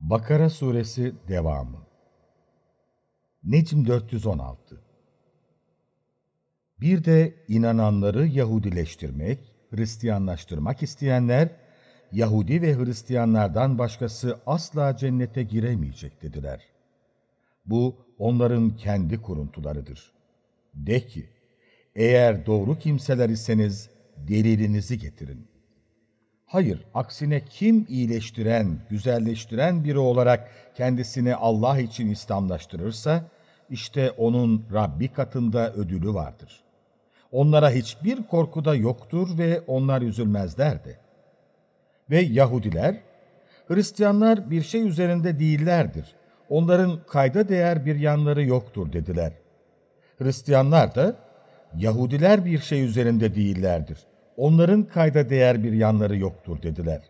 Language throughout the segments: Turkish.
Bakara Suresi Devamı Necm 416 Bir de inananları Yahudileştirmek, Hristiyanlaştırmak isteyenler, Yahudi ve Hristiyanlardan başkası asla cennete giremeyecek dediler. Bu onların kendi kuruntularıdır. De ki, eğer doğru kimseler iseniz delilinizi getirin. Hayır, aksine kim iyileştiren, güzelleştiren biri olarak kendisini Allah için İslamlaştırırsa, işte onun Rabbi katında ödülü vardır. Onlara hiçbir korku da yoktur ve onlar üzülmezler de. Ve Yahudiler, Hristiyanlar bir şey üzerinde değillerdir. Onların kayda değer bir yanları yoktur dediler. Hristiyanlar da, Yahudiler bir şey üzerinde değillerdir onların kayda değer bir yanları yoktur dediler.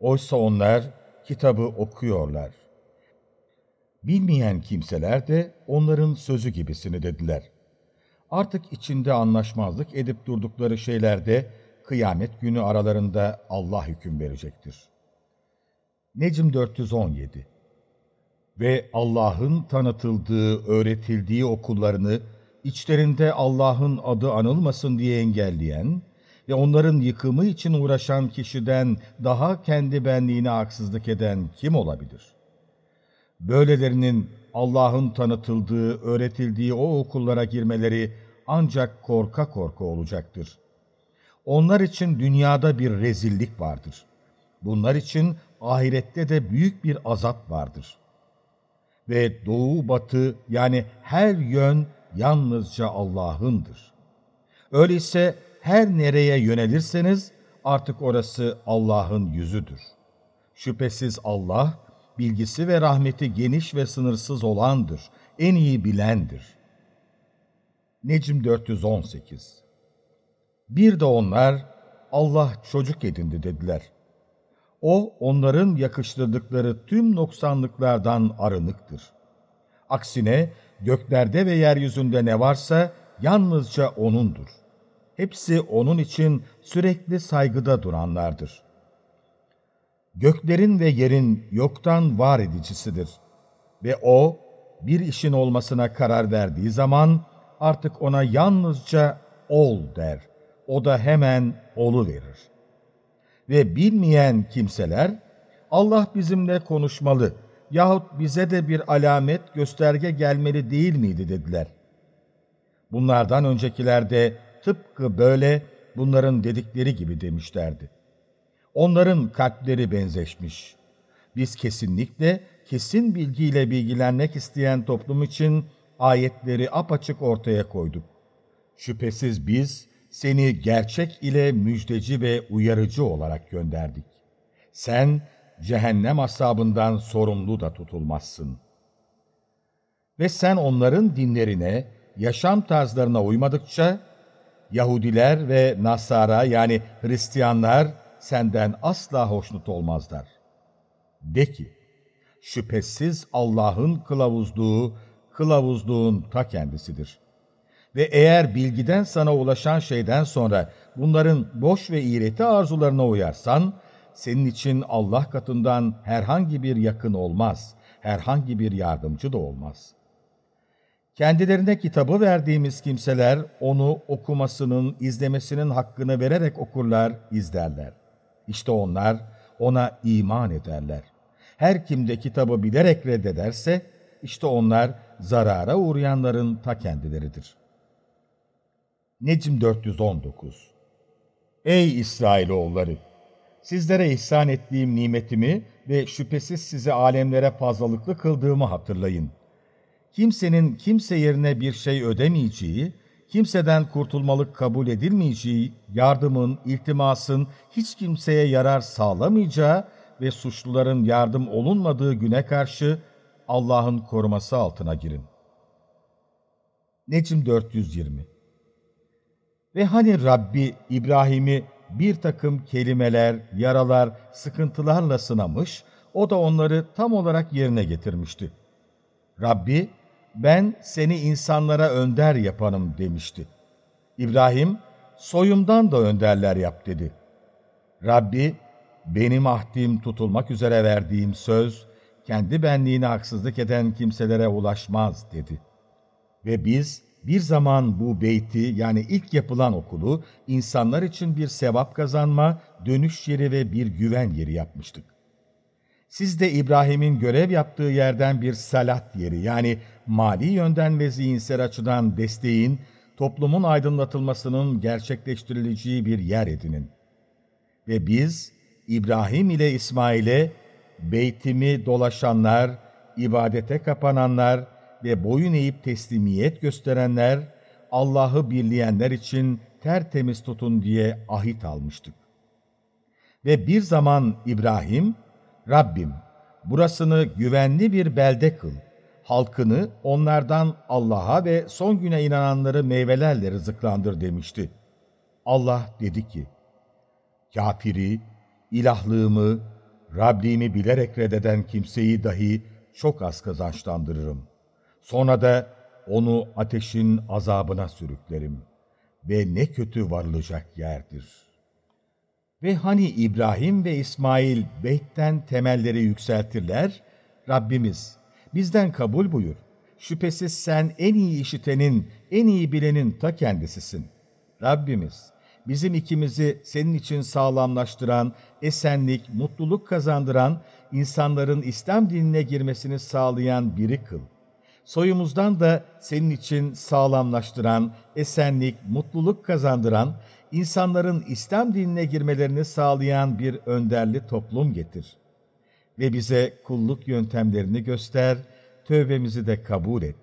Oysa onlar kitabı okuyorlar. Bilmeyen kimseler de onların sözü gibisini dediler. Artık içinde anlaşmazlık edip durdukları şeylerde kıyamet günü aralarında Allah hüküm verecektir. Necm 417 Ve Allah'ın tanıtıldığı, öğretildiği okullarını içlerinde Allah'ın adı anılmasın diye engelleyen, ve onların yıkımı için uğraşan kişiden daha kendi benliğine haksızlık eden kim olabilir? Böylelerinin Allah'ın tanıtıldığı, öğretildiği o okullara girmeleri ancak korka korka olacaktır. Onlar için dünyada bir rezillik vardır. Bunlar için ahirette de büyük bir azap vardır. Ve doğu batı yani her yön yalnızca Allah'ındır. Öyleyse her nereye yönelirseniz artık orası Allah'ın yüzüdür. Şüphesiz Allah, bilgisi ve rahmeti geniş ve sınırsız olandır, en iyi bilendir. Necm 418 Bir de onlar, Allah çocuk edindi dediler. O, onların yakıştırdıkları tüm noksanlıklardan arınıktır. Aksine, göklerde ve yeryüzünde ne varsa yalnızca O'nundur hepsi onun için sürekli saygıda duranlardır. Göklerin ve yerin yoktan var edicisidir. Ve O, bir işin olmasına karar verdiği zaman artık ona yalnızca ol der. O da hemen olu verir. Ve bilmeyen kimseler, Allah bizimle konuşmalı yahut bize de bir alamet, gösterge gelmeli değil miydi dediler. Bunlardan öncekilerde tıpkı böyle bunların dedikleri gibi demişlerdi. Onların kalpleri benzeşmiş. Biz kesinlikle kesin bilgiyle bilgilenmek isteyen toplum için ayetleri apaçık ortaya koyduk. Şüphesiz biz seni gerçek ile müjdeci ve uyarıcı olarak gönderdik. Sen cehennem asabından sorumlu da tutulmazsın. Ve sen onların dinlerine, yaşam tarzlarına uymadıkça Yahudiler ve Nasara yani Hristiyanlar senden asla hoşnut olmazlar. De ki, şüphesiz Allah'ın kılavuzluğu, kılavuzluğun ta kendisidir. Ve eğer bilgiden sana ulaşan şeyden sonra bunların boş ve iğreti arzularına uyarsan, senin için Allah katından herhangi bir yakın olmaz, herhangi bir yardımcı da olmaz.'' Kendilerine kitabı verdiğimiz kimseler onu okumasının, izlemesinin hakkını vererek okurlar, izlerler. İşte onlar ona iman ederler. Her kim de kitabı bilerek reddederse, işte onlar zarara uğrayanların ta kendileridir. Necm 419 Ey İsrailoğulları! Sizlere ihsan ettiğim nimetimi ve şüphesiz sizi alemlere fazlalıklı kıldığımı hatırlayın.'' Kimsenin kimse yerine bir şey ödemeyeceği, kimseden kurtulmalık kabul edilmeyeceği, yardımın, iltimasın hiç kimseye yarar sağlamayacağı ve suçluların yardım olunmadığı güne karşı Allah'ın koruması altına girin. Necm 420 Ve hani Rabbi İbrahim'i bir takım kelimeler, yaralar, sıkıntılarla sınamış, o da onları tam olarak yerine getirmişti. Rabbi, ben seni insanlara önder yapanım demişti. İbrahim, soyumdan da önderler yap dedi. Rabbi, benim ahdim tutulmak üzere verdiğim söz kendi benliğine haksızlık eden kimselere ulaşmaz dedi. Ve biz bir zaman bu beyti yani ilk yapılan okulu insanlar için bir sevap kazanma, dönüş yeri ve bir güven yeri yapmıştık. Siz de İbrahim'in görev yaptığı yerden bir salat yeri yani mali yönden ve zihinsel açıdan desteğin, toplumun aydınlatılmasının gerçekleştirileceği bir yer edinin. Ve biz İbrahim ile İsmail'e beytimi dolaşanlar, ibadete kapananlar ve boyun eğip teslimiyet gösterenler, Allah'ı birleyenler için tertemiz tutun diye ahit almıştık. Ve bir zaman İbrahim, Rabbim burasını güvenli bir belde kıl, halkını onlardan Allah'a ve son güne inananları meyvelerle rızıklandır demişti. Allah dedi ki, kafiri, ilahlığımı, Rabbimi bilerek reddeden kimseyi dahi çok az kazançlandırırım. Sonra da onu ateşin azabına sürüklerim ve ne kötü varılacak yerdir. Ve hani İbrahim ve İsmail beytten temelleri yükseltirler, Rabbimiz bizden kabul buyur. Şüphesiz sen en iyi işitenin, en iyi bilenin ta kendisisin. Rabbimiz bizim ikimizi senin için sağlamlaştıran, esenlik, mutluluk kazandıran, insanların İslam dinine girmesini sağlayan biri kıl. Soyumuzdan da senin için sağlamlaştıran, esenlik, mutluluk kazandıran, insanların İslam dinine girmelerini sağlayan bir önderli toplum getir. Ve bize kulluk yöntemlerini göster, tövbemizi de kabul et.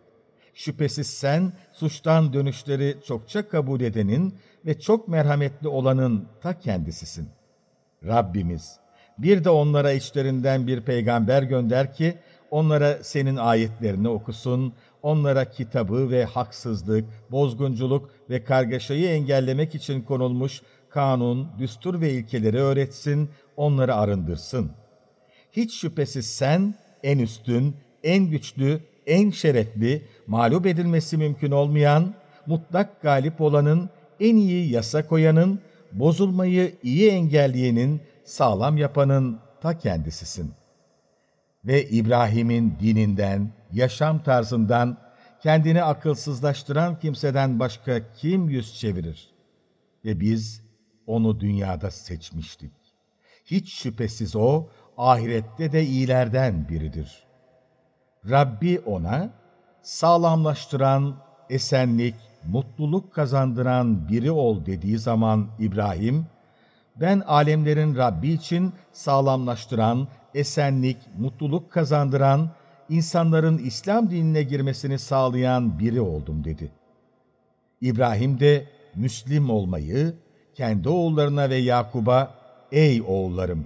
Şüphesiz sen suçtan dönüşleri çokça kabul edenin ve çok merhametli olanın ta kendisisin. Rabbimiz, bir de onlara içlerinden bir peygamber gönder ki, onlara senin ayetlerini okusun, onlara kitabı ve haksızlık, bozgunculuk ve kargaşayı engellemek için konulmuş kanun, düstur ve ilkeleri öğretsin, onları arındırsın. Hiç şüphesiz sen en üstün, en güçlü, en şerefli, mağlup edilmesi mümkün olmayan, mutlak galip olanın, en iyi yasa koyanın, bozulmayı iyi engelleyenin, sağlam yapanın ta kendisisin. Ve İbrahim'in dininden, yaşam tarzından, kendini akılsızlaştıran kimseden başka kim yüz çevirir? Ve biz onu dünyada seçmiştik. Hiç şüphesiz o, ahirette de iyilerden biridir. Rabbi ona, sağlamlaştıran, esenlik, mutluluk kazandıran biri ol dediği zaman İbrahim, ben alemlerin Rabbi için sağlamlaştıran, esenlik, mutluluk kazandıran, insanların İslam dinine girmesini sağlayan biri oldum dedi. İbrahim de Müslim olmayı kendi oğullarına ve Yakub'a, ey oğullarım,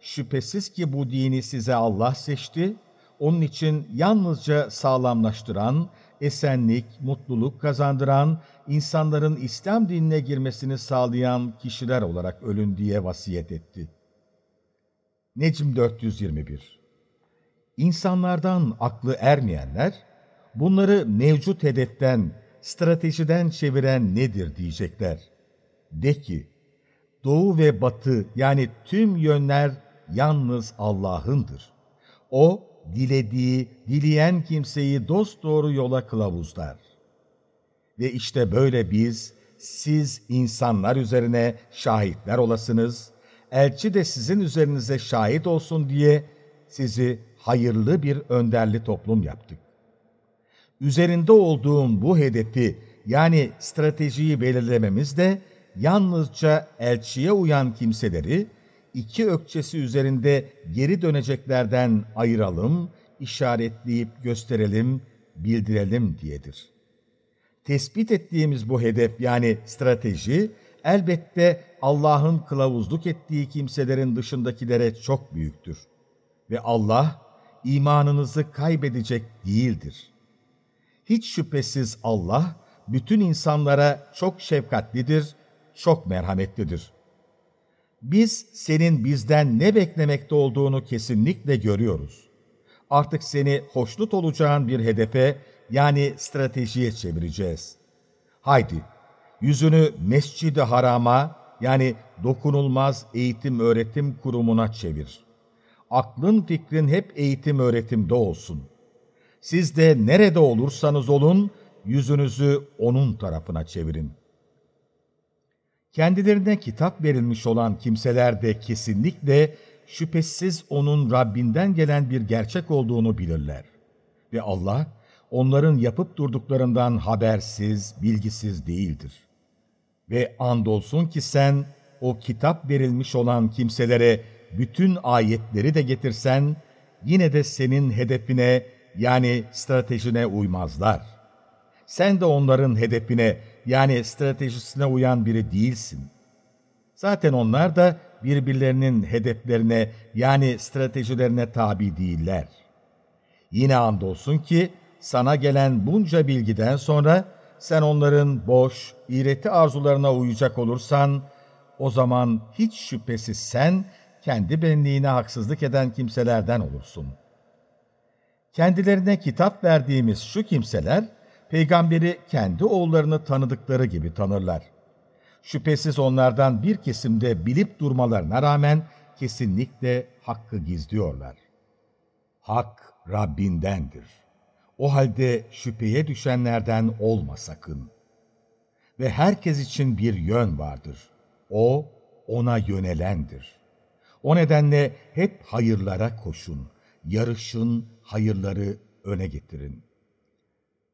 şüphesiz ki bu dini size Allah seçti, onun için yalnızca sağlamlaştıran, esenlik, mutluluk kazandıran, insanların İslam dinine girmesini sağlayan kişiler olarak ölün diye vasiyet etti. Necm 421 İnsanlardan aklı ermeyenler, bunları mevcut hedeften, stratejiden çeviren nedir diyecekler. De ki, doğu ve batı yani tüm yönler yalnız Allah'ındır. O, dilediği, dileyen kimseyi dost doğru yola kılavuzlar. Ve işte böyle biz, siz insanlar üzerine şahitler olasınız, elçi de sizin üzerinize şahit olsun diye sizi hayırlı bir önderli toplum yaptık. Üzerinde olduğum bu hedefi yani stratejiyi belirlememiz de yalnızca elçiye uyan kimseleri iki ökçesi üzerinde geri döneceklerden ayıralım, işaretleyip gösterelim, bildirelim diyedir. Tespit ettiğimiz bu hedef yani strateji elbette Allah'ın kılavuzluk ettiği kimselerin dışındakilere çok büyüktür. Ve Allah imanınızı kaybedecek değildir. Hiç şüphesiz Allah bütün insanlara çok şefkatlidir, çok merhametlidir. Biz senin bizden ne beklemekte olduğunu kesinlikle görüyoruz. Artık seni hoşnut olacağın bir hedefe yani stratejiye çevireceğiz. Haydi yüzünü mescidi harama yani dokunulmaz eğitim öğretim kurumuna çevir. Aklın fikrin hep eğitim öğretimde olsun. Siz de nerede olursanız olun, yüzünüzü onun tarafına çevirin. Kendilerine kitap verilmiş olan kimseler de kesinlikle şüphesiz onun Rabbinden gelen bir gerçek olduğunu bilirler. Ve Allah, onların yapıp durduklarından habersiz, bilgisiz değildir. Ve andolsun ki sen, o kitap verilmiş olan kimselere bütün ayetleri de getirsen, yine de senin hedefine yani stratejine uymazlar. Sen de onların hedefine yani stratejisine uyan biri değilsin. Zaten onlar da birbirlerinin hedeflerine yani stratejilerine tabi değiller. Yine andolsun ki sana gelen bunca bilgiden sonra sen onların boş, iğreti arzularına uyacak olursan, o zaman hiç şüphesiz sen kendi benliğine haksızlık eden kimselerden olursun. Kendilerine kitap verdiğimiz şu kimseler, peygamberi kendi oğullarını tanıdıkları gibi tanırlar. Şüphesiz onlardan bir kesimde bilip durmalarına rağmen kesinlikle hakkı gizliyorlar. Hak Rabbindendir. O halde şüpheye düşenlerden olma sakın. Ve herkes için bir yön vardır. O, ona yönelendir. O nedenle hep hayırlara koşun, yarışın, hayırları öne getirin.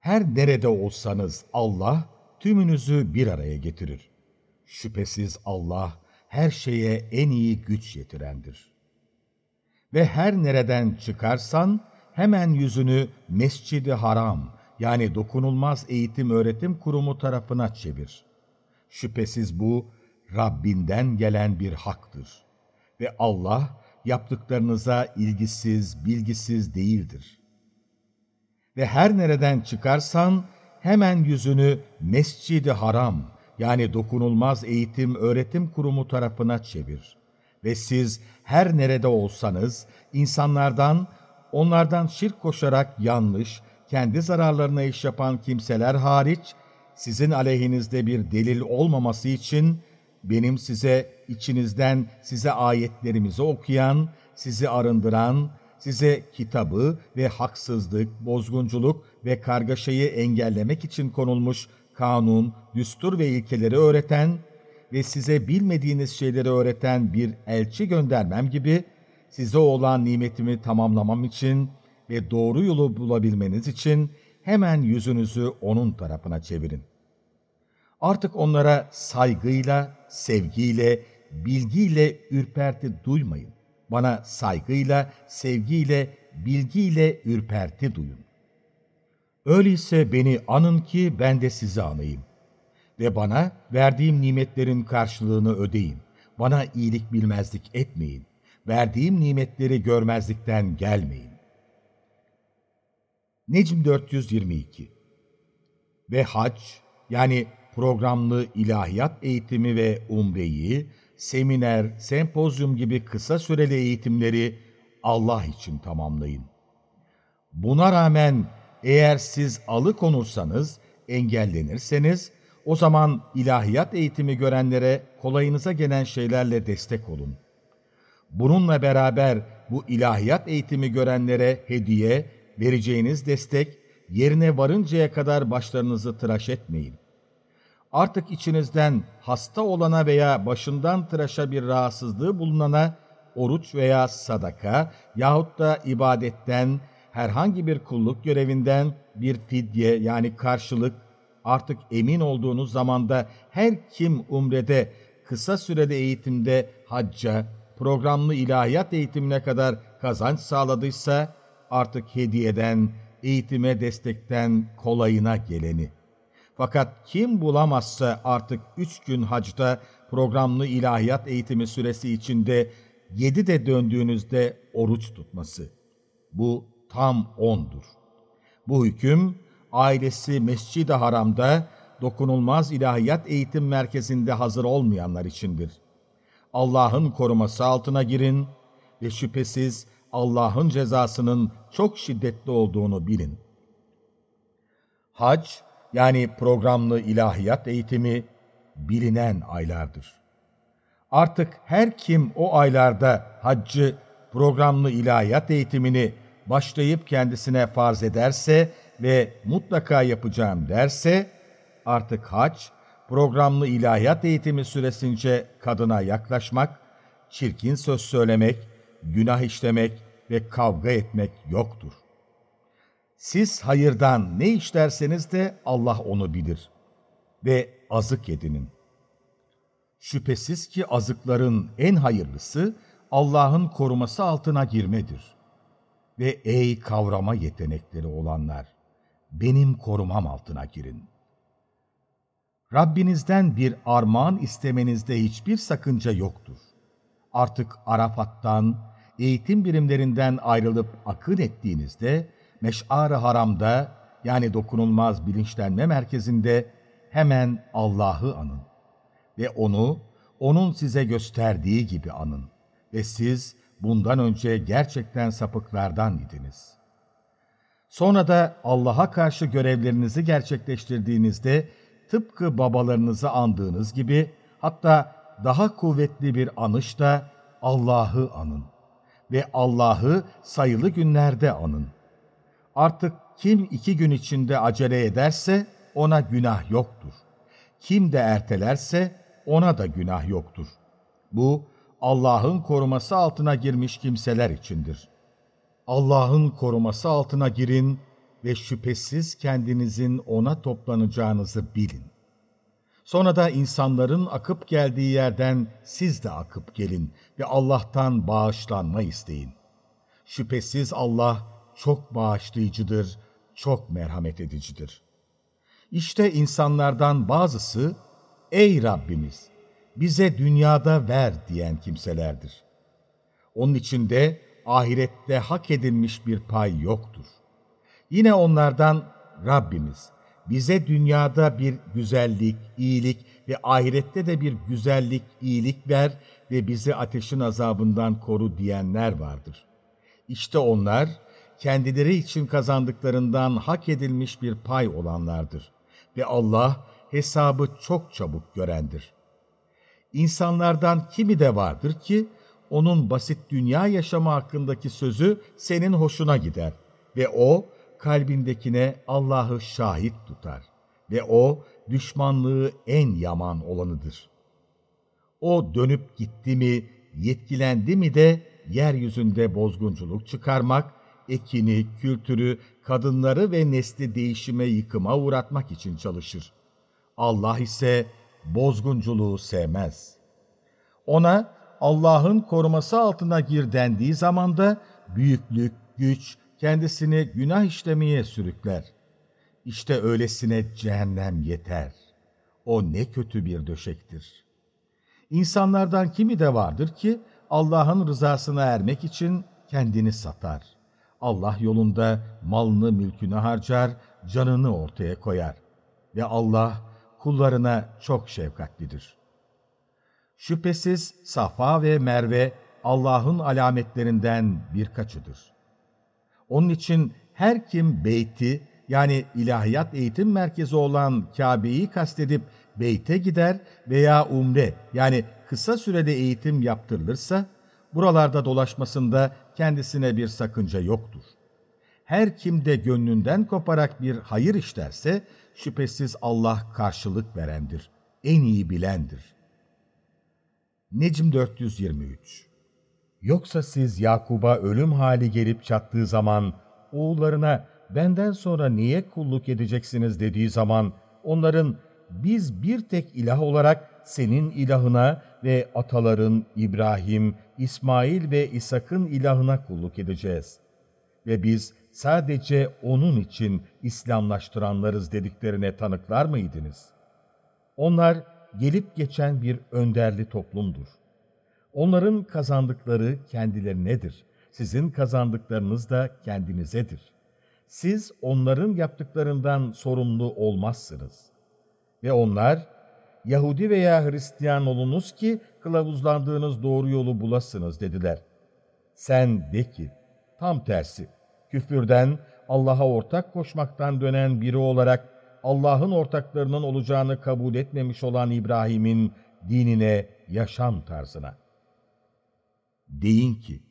Her nerede olsanız Allah tümünüzü bir araya getirir. Şüphesiz Allah her şeye en iyi güç yetirendir. Ve her nereden çıkarsan hemen yüzünü Mescid-i Haram yani dokunulmaz eğitim öğretim kurumu tarafına çevir. Şüphesiz bu Rabbinden gelen bir haktır. Ve Allah yaptıklarınıza ilgisiz, bilgisiz değildir. Ve her nereden çıkarsan hemen yüzünü Mescid-i Haram yani dokunulmaz eğitim öğretim kurumu tarafına çevir. Ve siz her nerede olsanız insanlardan, onlardan şirk koşarak yanlış, kendi zararlarına iş yapan kimseler hariç, sizin aleyhinizde bir delil olmaması için benim size içinizden size ayetlerimizi okuyan, sizi arındıran, size kitabı ve haksızlık, bozgunculuk ve kargaşayı engellemek için konulmuş kanun, düstur ve ilkeleri öğreten ve size bilmediğiniz şeyleri öğreten bir elçi göndermem gibi size olan nimetimi tamamlamam için ve doğru yolu bulabilmeniz için hemen yüzünüzü onun tarafına çevirin. Artık onlara saygıyla, sevgiyle, bilgiyle ürperti duymayın. Bana saygıyla, sevgiyle, bilgiyle ürperti duyun. Öyleyse beni anın ki ben de sizi anayım. Ve bana verdiğim nimetlerin karşılığını ödeyin. Bana iyilik bilmezlik etmeyin. Verdiğim nimetleri görmezlikten gelmeyin. Necm 422 Ve hac, yani programlı ilahiyat eğitimi ve umreyi, seminer, sempozyum gibi kısa süreli eğitimleri Allah için tamamlayın. Buna rağmen eğer siz alıkonursanız, engellenirseniz, o zaman ilahiyat eğitimi görenlere kolayınıza gelen şeylerle destek olun. Bununla beraber bu ilahiyat eğitimi görenlere hediye, vereceğiniz destek, yerine varıncaya kadar başlarınızı tıraş etmeyin. Artık içinizden hasta olana veya başından tıraşa bir rahatsızlığı bulunana oruç veya sadaka yahut da ibadetten, herhangi bir kulluk görevinden bir fidye yani karşılık artık emin olduğunuz zamanda her kim umrede, kısa süreli eğitimde hacca, programlı ilahiyat eğitimine kadar kazanç sağladıysa artık hediyeden, eğitime destekten kolayına geleni. Fakat kim bulamazsa artık üç gün hacda programlı ilahiyat eğitimi süresi içinde yedi de döndüğünüzde oruç tutması. Bu tam ondur. Bu hüküm ailesi Mescid-i Haram'da dokunulmaz ilahiyat eğitim merkezinde hazır olmayanlar içindir. Allah'ın koruması altına girin ve şüphesiz Allah'ın cezasının çok şiddetli olduğunu bilin. Hac, yani programlı ilahiyat eğitimi bilinen aylardır. Artık her kim o aylarda haccı programlı ilahiyat eğitimini başlayıp kendisine farz ederse ve mutlaka yapacağım derse, artık hac, programlı ilahiyat eğitimi süresince kadına yaklaşmak, çirkin söz söylemek, günah işlemek ve kavga etmek yoktur. Siz hayırdan ne işlerseniz de Allah onu bilir. Ve azık edinin. Şüphesiz ki azıkların en hayırlısı Allah'ın koruması altına girmedir. Ve ey kavrama yetenekleri olanlar, benim korumam altına girin. Rabbinizden bir armağan istemenizde hiçbir sakınca yoktur. Artık Arafat'tan, eğitim birimlerinden ayrılıp akın ettiğinizde, Meş'ar-ı Haram'da yani dokunulmaz bilinçlenme merkezinde hemen Allah'ı anın. Ve onu, onun size gösterdiği gibi anın. Ve siz bundan önce gerçekten sapıklardan idiniz. Sonra da Allah'a karşı görevlerinizi gerçekleştirdiğinizde tıpkı babalarınızı andığınız gibi hatta daha kuvvetli bir anışla Allah'ı anın ve Allah'ı sayılı günlerde anın. Artık kim iki gün içinde acele ederse ona günah yoktur. Kim de ertelerse ona da günah yoktur. Bu Allah'ın koruması altına girmiş kimseler içindir. Allah'ın koruması altına girin ve şüphesiz kendinizin ona toplanacağınızı bilin. Sonra da insanların akıp geldiği yerden siz de akıp gelin ve Allah'tan bağışlanma isteyin. Şüphesiz Allah çok bağışlayıcıdır, çok merhamet edicidir. İşte insanlardan bazısı, ''Ey Rabbimiz, bize dünyada ver.'' diyen kimselerdir. Onun içinde ahirette hak edilmiş bir pay yoktur. Yine onlardan Rabbimiz, bize dünyada bir güzellik, iyilik ve ahirette de bir güzellik, iyilik ver ve bizi ateşin azabından koru diyenler vardır. İşte onlar, kendileri için kazandıklarından hak edilmiş bir pay olanlardır. Ve Allah hesabı çok çabuk görendir. İnsanlardan kimi de vardır ki, onun basit dünya yaşamı hakkındaki sözü senin hoşuna gider ve o, kalbindekine Allah'ı şahit tutar ve o düşmanlığı en yaman olanıdır. O dönüp gitti mi, yetkilendi mi de yeryüzünde bozgunculuk çıkarmak, ekini, kültürü, kadınları ve nesli değişime yıkıma uğratmak için çalışır. Allah ise bozgunculuğu sevmez. Ona Allah'ın koruması altına gir dendiği zaman büyüklük, güç, kendisini günah işlemeye sürükler. İşte öylesine cehennem yeter. O ne kötü bir döşektir. İnsanlardan kimi de vardır ki Allah'ın rızasına ermek için kendini satar. Allah yolunda malını mülkünü harcar, canını ortaya koyar. Ve Allah kullarına çok şefkatlidir. Şüphesiz Safa ve Merve Allah'ın alametlerinden birkaçıdır. Onun için her kim beyti yani ilahiyat eğitim merkezi olan Kabe'yi kastedip beyte gider veya umre yani kısa sürede eğitim yaptırılırsa buralarda dolaşmasında kendisine bir sakınca yoktur. Her kim de gönlünden koparak bir hayır işlerse şüphesiz Allah karşılık verendir, en iyi bilendir. Necm 423 Yoksa siz Yakub'a ölüm hali gelip çattığı zaman, oğullarına benden sonra niye kulluk edeceksiniz dediği zaman, onların biz bir tek ilah olarak senin ilahına ve ataların İbrahim, İsmail ve İshak'ın ilahına kulluk edeceğiz. Ve biz sadece onun için İslamlaştıranlarız dediklerine tanıklar mıydınız? Onlar gelip geçen bir önderli toplumdur. Onların kazandıkları kendilerinedir. Sizin kazandıklarınız da kendinizedir. Siz onların yaptıklarından sorumlu olmazsınız. Ve onlar, Yahudi veya Hristiyan olunuz ki kılavuzlandığınız doğru yolu bulasınız dediler. Sen de ki, tam tersi, küfürden, Allah'a ortak koşmaktan dönen biri olarak Allah'ın ortaklarının olacağını kabul etmemiş olan İbrahim'in dinine, yaşam tarzına. Deyin ki,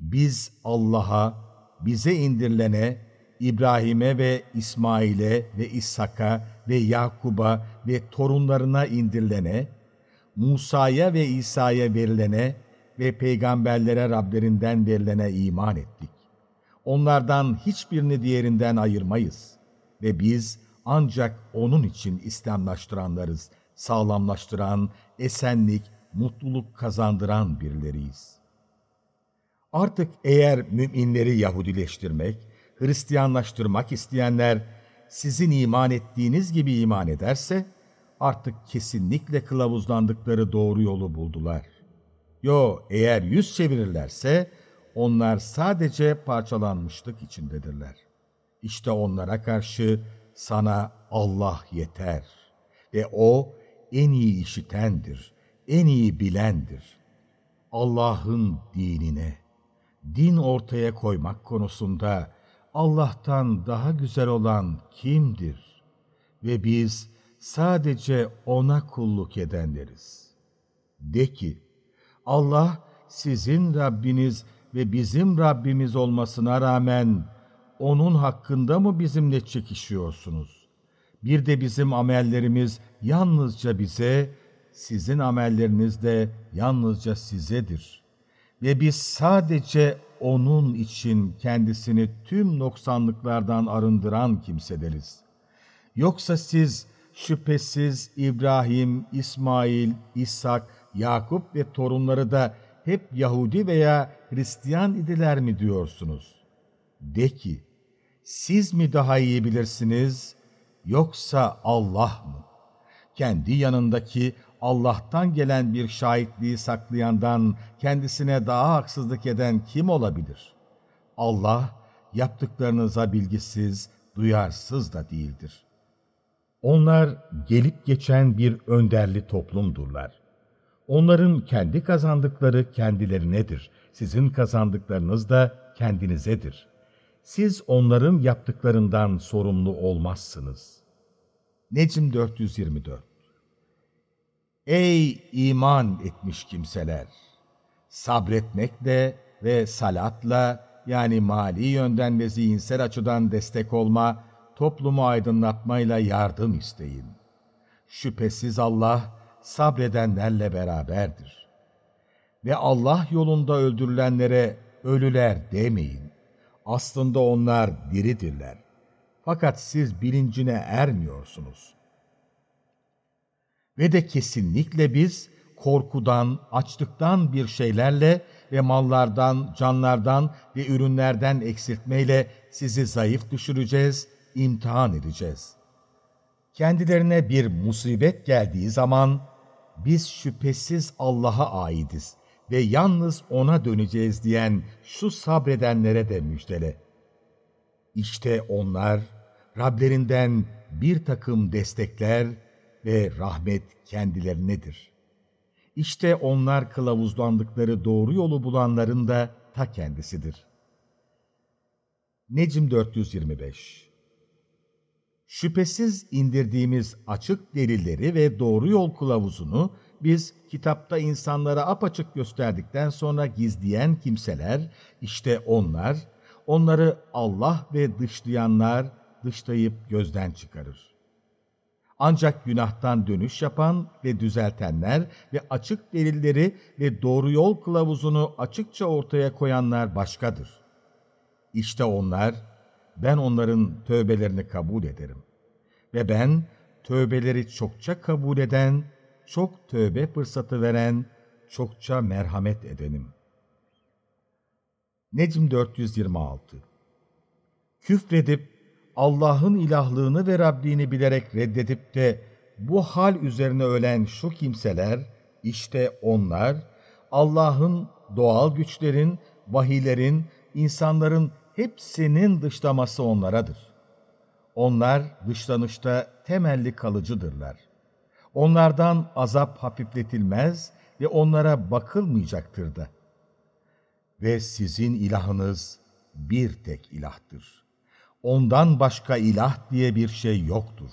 Biz Allah'a, bize indirilene, İbrahim'e ve İsmail'e ve İshak'a ve Yakub'a ve torunlarına indirilene, Musa'ya ve İsa'ya verilene ve peygamberlere Rablerinden verilene iman ettik. Onlardan hiçbirini diğerinden ayırmayız ve biz ancak O'nun için İslamlaştıranlarız, sağlamlaştıran, esenlik, mutluluk kazandıran birileriyiz. Artık eğer müminleri Yahudileştirmek, Hristiyanlaştırmak isteyenler sizin iman ettiğiniz gibi iman ederse, artık kesinlikle kılavuzlandıkları doğru yolu buldular. Yo, eğer yüz çevirirlerse, onlar sadece parçalanmışlık içindedirler. İşte onlara karşı sana Allah yeter ve O en iyi işitendir, en iyi bilendir. Allah'ın dinine, din ortaya koymak konusunda Allah'tan daha güzel olan kimdir? Ve biz sadece O'na kulluk edenleriz. De ki, Allah sizin Rabbiniz ve bizim Rabbimiz olmasına rağmen O'nun hakkında mı bizimle çekişiyorsunuz? Bir de bizim amellerimiz yalnızca bize, sizin amelleriniz de yalnızca sizedir. Ve biz sadece O'nun için kendisini tüm noksanlıklardan arındıran kimseleriz. Yoksa siz şüphesiz İbrahim, İsmail, İshak, Yakup ve torunları da hep Yahudi veya Hristiyan idiler mi diyorsunuz? De ki, siz mi daha iyi bilirsiniz yoksa Allah mı? Kendi yanındaki Allah'tan gelen bir şahitliği saklayandan kendisine daha haksızlık eden kim olabilir? Allah yaptıklarınıza bilgisiz, duyarsız da değildir. Onlar gelip geçen bir önderli toplumdurlar. Onların kendi kazandıkları kendilerinedir. Sizin kazandıklarınız da kendinizedir. Siz onların yaptıklarından sorumlu olmazsınız. Necm 424 Ey iman etmiş kimseler! Sabretmekle ve salatla yani mali yönden ve zihinsel açıdan destek olma, toplumu aydınlatmayla yardım isteyin. Şüphesiz Allah sabredenlerle beraberdir. Ve Allah yolunda öldürülenlere ölüler demeyin. Aslında onlar diridirler. Fakat siz bilincine ermiyorsunuz. Ve de kesinlikle biz korkudan, açlıktan bir şeylerle ve mallardan, canlardan ve ürünlerden eksiltmeyle sizi zayıf düşüreceğiz, imtihan edeceğiz. Kendilerine bir musibet geldiği zaman biz şüphesiz Allah'a aidiz ve yalnız O'na döneceğiz diyen şu sabredenlere de müjdele. İşte onlar Rablerinden bir takım destekler ve rahmet kendilerinedir. İşte onlar kılavuzlandıkları doğru yolu bulanların da ta kendisidir. Necm 425 Şüphesiz indirdiğimiz açık delilleri ve doğru yol kılavuzunu biz kitapta insanlara apaçık gösterdikten sonra gizleyen kimseler, işte onlar, onları Allah ve dışlayanlar dışlayıp gözden çıkarır. Ancak günahtan dönüş yapan ve düzeltenler ve açık delilleri ve doğru yol kılavuzunu açıkça ortaya koyanlar başkadır. İşte onlar, ben onların tövbelerini kabul ederim. Ve ben tövbeleri çokça kabul eden, çok tövbe fırsatı veren, çokça merhamet edenim. Necm 426 Küfredip Allah'ın ilahlığını ve Rabbini bilerek reddedip de bu hal üzerine ölen şu kimseler, işte onlar, Allah'ın doğal güçlerin, vahiylerin, insanların hepsinin dışlaması onlaradır. Onlar dışlanışta temelli kalıcıdırlar. Onlardan azap hafifletilmez ve onlara bakılmayacaktır da. Ve sizin ilahınız bir tek ilahtır. Ondan başka ilah diye bir şey yoktur.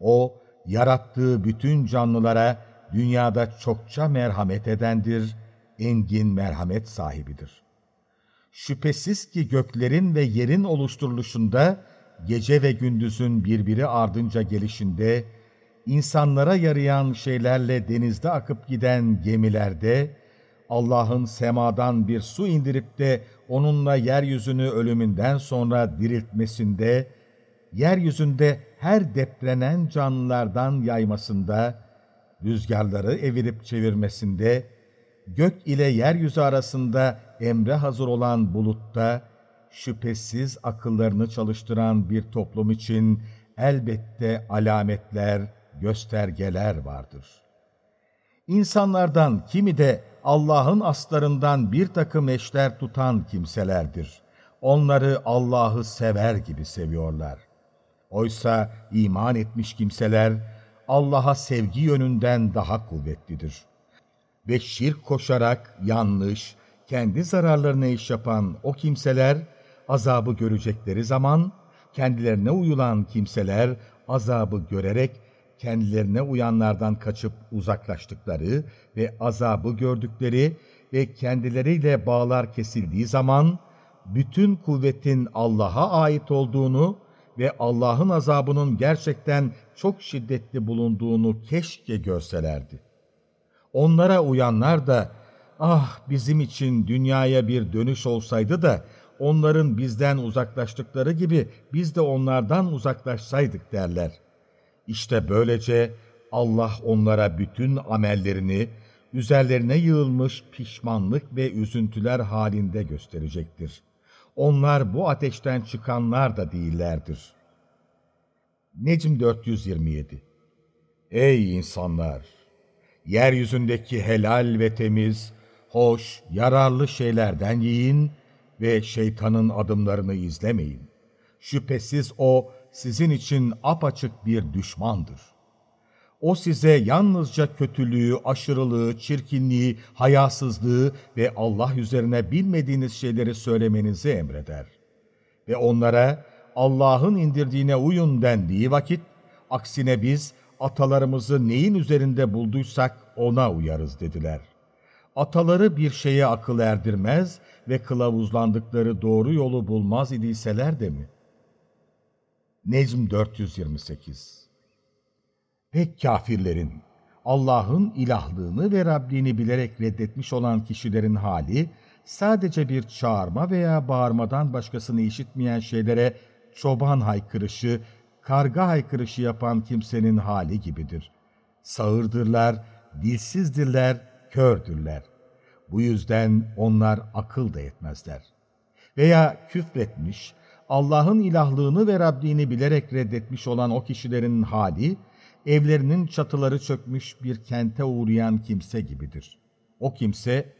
O, yarattığı bütün canlılara dünyada çokça merhamet edendir, engin merhamet sahibidir. Şüphesiz ki göklerin ve yerin oluşturuluşunda, gece ve gündüzün birbiri ardınca gelişinde, insanlara yarayan şeylerle denizde akıp giden gemilerde, Allah'ın semadan bir su indirip de onunla yeryüzünü ölümünden sonra diriltmesinde, yeryüzünde her deprenen canlılardan yaymasında, rüzgarları evirip çevirmesinde, gök ile yeryüzü arasında emre hazır olan bulutta, şüphesiz akıllarını çalıştıran bir toplum için elbette alametler, göstergeler vardır. İnsanlardan kimi de Allah'ın aslarından bir takım eşler tutan kimselerdir. Onları Allah'ı sever gibi seviyorlar. Oysa iman etmiş kimseler Allah'a sevgi yönünden daha kuvvetlidir. Ve şirk koşarak yanlış, kendi zararlarına iş yapan o kimseler azabı görecekleri zaman kendilerine uyulan kimseler azabı görerek kendilerine uyanlardan kaçıp uzaklaştıkları ve azabı gördükleri ve kendileriyle bağlar kesildiği zaman bütün kuvvetin Allah'a ait olduğunu ve Allah'ın azabının gerçekten çok şiddetli bulunduğunu keşke görselerdi. Onlara uyanlar da, ah bizim için dünyaya bir dönüş olsaydı da onların bizden uzaklaştıkları gibi biz de onlardan uzaklaşsaydık derler. İşte böylece Allah onlara bütün amellerini üzerlerine yığılmış pişmanlık ve üzüntüler halinde gösterecektir. Onlar bu ateşten çıkanlar da değillerdir. Necm 427 Ey insanlar! Yeryüzündeki helal ve temiz, hoş, yararlı şeylerden yiyin ve şeytanın adımlarını izlemeyin. Şüphesiz o sizin için apaçık bir düşmandır. O size yalnızca kötülüğü, aşırılığı, çirkinliği, hayasızlığı ve Allah üzerine bilmediğiniz şeyleri söylemenizi emreder. Ve onlara Allah'ın indirdiğine uyun dendiği vakit, aksine biz atalarımızı neyin üzerinde bulduysak ona uyarız dediler. Ataları bir şeye akıl erdirmez ve kılavuzlandıkları doğru yolu bulmaz idiyseler de mi? Necm 428 Pek kafirlerin, Allah'ın ilahlığını ve Rabbini bilerek reddetmiş olan kişilerin hali, sadece bir çağırma veya bağırmadan başkasını işitmeyen şeylere çoban haykırışı, karga haykırışı yapan kimsenin hali gibidir. Sağırdırlar, dilsizdirler, kördürler. Bu yüzden onlar akıl da etmezler. Veya küfretmiş, Allah'ın ilahlığını ve Rabbini bilerek reddetmiş olan o kişilerin hali, evlerinin çatıları çökmüş bir kente uğrayan kimse gibidir. O kimse,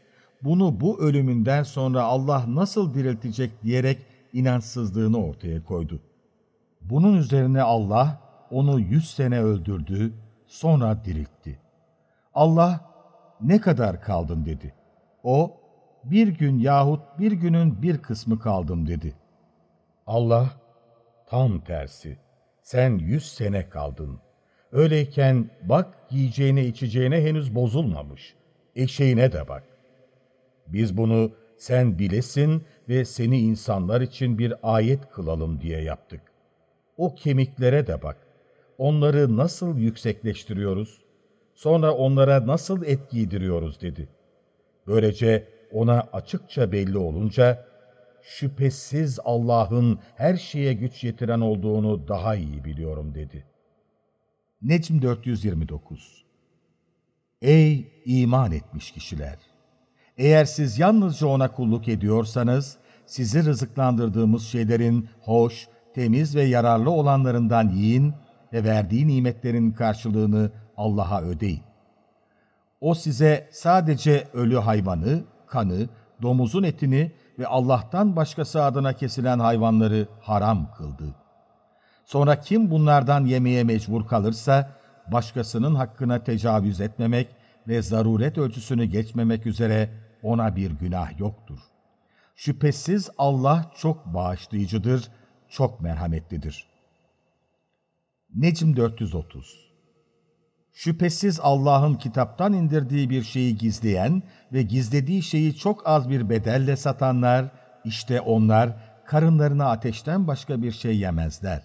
bunu bu ölümünden sonra Allah nasıl diriltecek diyerek inançsızlığını ortaya koydu. Bunun üzerine Allah onu yüz sene öldürdü, sonra diriltti. Allah, ne kadar kaldın dedi. O, bir gün yahut bir günün bir kısmı kaldım dedi. Allah, tam tersi, sen yüz sene kaldın. Öyleyken bak yiyeceğine içeceğine henüz bozulmamış. Eşeğine de bak. Biz bunu sen bilesin ve seni insanlar için bir ayet kılalım diye yaptık. O kemiklere de bak. Onları nasıl yüksekleştiriyoruz? Sonra onlara nasıl et giydiriyoruz dedi. Böylece ona açıkça belli olunca, şüphesiz Allah'ın her şeye güç yetiren olduğunu daha iyi biliyorum dedi. Necm 429 Ey iman etmiş kişiler! Eğer siz yalnızca ona kulluk ediyorsanız, sizi rızıklandırdığımız şeylerin hoş, temiz ve yararlı olanlarından yiyin ve verdiği nimetlerin karşılığını Allah'a ödeyin. O size sadece ölü hayvanı, kanı, domuzun etini ve Allah'tan başkası adına kesilen hayvanları haram kıldı. Sonra kim bunlardan yemeye mecbur kalırsa, başkasının hakkına tecavüz etmemek ve zaruret ölçüsünü geçmemek üzere ona bir günah yoktur. Şüphesiz Allah çok bağışlayıcıdır, çok merhametlidir. Necm 430 Şüphesiz Allah'ın kitaptan indirdiği bir şeyi gizleyen ve gizlediği şeyi çok az bir bedelle satanlar işte onlar karınlarına ateşten başka bir şey yemezler.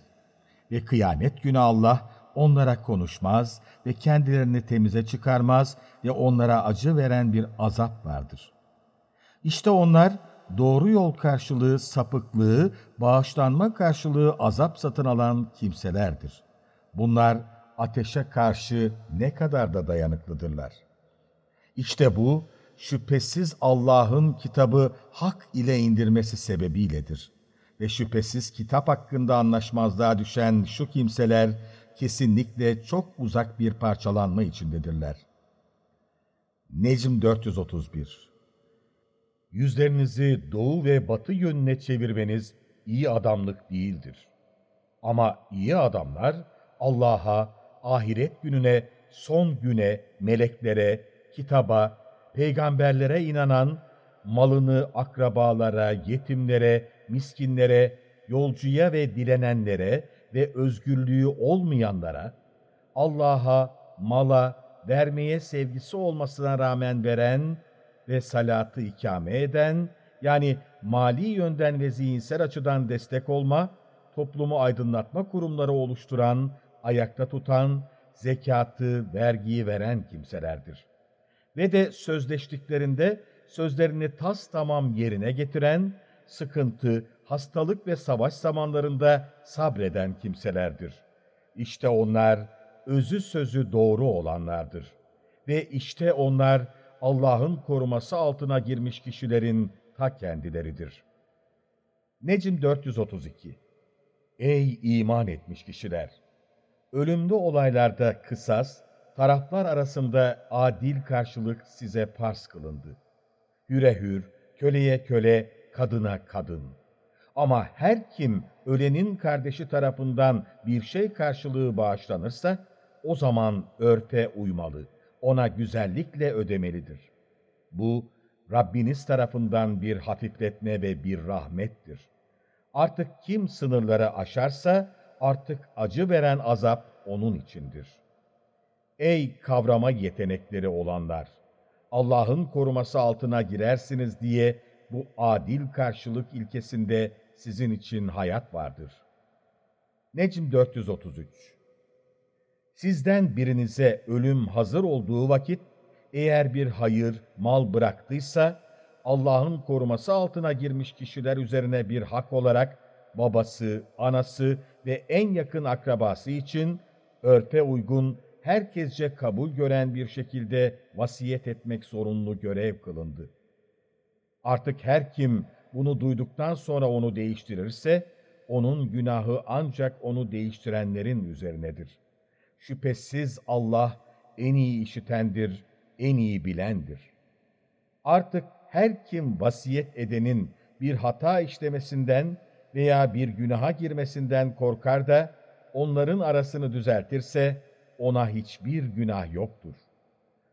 Ve kıyamet günü Allah onlara konuşmaz ve kendilerini temize çıkarmaz ve onlara acı veren bir azap vardır. İşte onlar doğru yol karşılığı sapıklığı, bağışlanma karşılığı azap satın alan kimselerdir. Bunlar ateşe karşı ne kadar da dayanıklıdırlar. İşte bu şüphesiz Allah'ın kitabı hak ile indirmesi sebebiyledir. Ve şüphesiz kitap hakkında anlaşmazlığa düşen şu kimseler kesinlikle çok uzak bir parçalanma içindedirler. Necm 431 Yüzlerinizi doğu ve batı yönüne çevirmeniz iyi adamlık değildir. Ama iyi adamlar Allah'a, ahiret gününe, son güne, meleklere, kitaba, peygamberlere inanan, malını akrabalara, yetimlere, miskinlere, yolcuya ve dilenenlere ve özgürlüğü olmayanlara, Allah'a, mala, vermeye sevgisi olmasına rağmen veren ve salatı ikame eden, yani mali yönden ve zihinsel açıdan destek olma, toplumu aydınlatma kurumları oluşturan, ayakta tutan, zekatı, vergiyi veren kimselerdir. Ve de sözleştiklerinde sözlerini tas tamam yerine getiren, sıkıntı, hastalık ve savaş zamanlarında sabreden kimselerdir. İşte onlar özü sözü doğru olanlardır. Ve işte onlar Allah'ın koruması altına girmiş kişilerin ta kendileridir. Necm 432 Ey iman etmiş kişiler! Ölümlü olaylarda kısas, taraflar arasında adil karşılık size pars kılındı. Hüre hür, köleye köle, kadına kadın. Ama her kim ölenin kardeşi tarafından bir şey karşılığı bağışlanırsa, o zaman örfe uymalı, ona güzellikle ödemelidir. Bu, Rabbiniz tarafından bir hafifletme ve bir rahmettir. Artık kim sınırları aşarsa, artık acı veren azap onun içindir. Ey kavrama yetenekleri olanlar! Allah'ın koruması altına girersiniz diye bu adil karşılık ilkesinde sizin için hayat vardır. Necm 433 Sizden birinize ölüm hazır olduğu vakit, eğer bir hayır, mal bıraktıysa, Allah'ın koruması altına girmiş kişiler üzerine bir hak olarak babası, anası ve en yakın akrabası için örfe uygun, herkesce kabul gören bir şekilde vasiyet etmek zorunlu görev kılındı. Artık her kim bunu duyduktan sonra onu değiştirirse, onun günahı ancak onu değiştirenlerin üzerinedir. Şüphesiz Allah en iyi işitendir, en iyi bilendir. Artık her kim vasiyet edenin bir hata işlemesinden veya bir günaha girmesinden korkar da onların arasını düzeltirse ona hiçbir günah yoktur.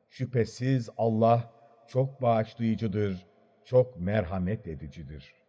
Şüphesiz Allah çok bağışlayıcıdır, çok merhamet edicidir.''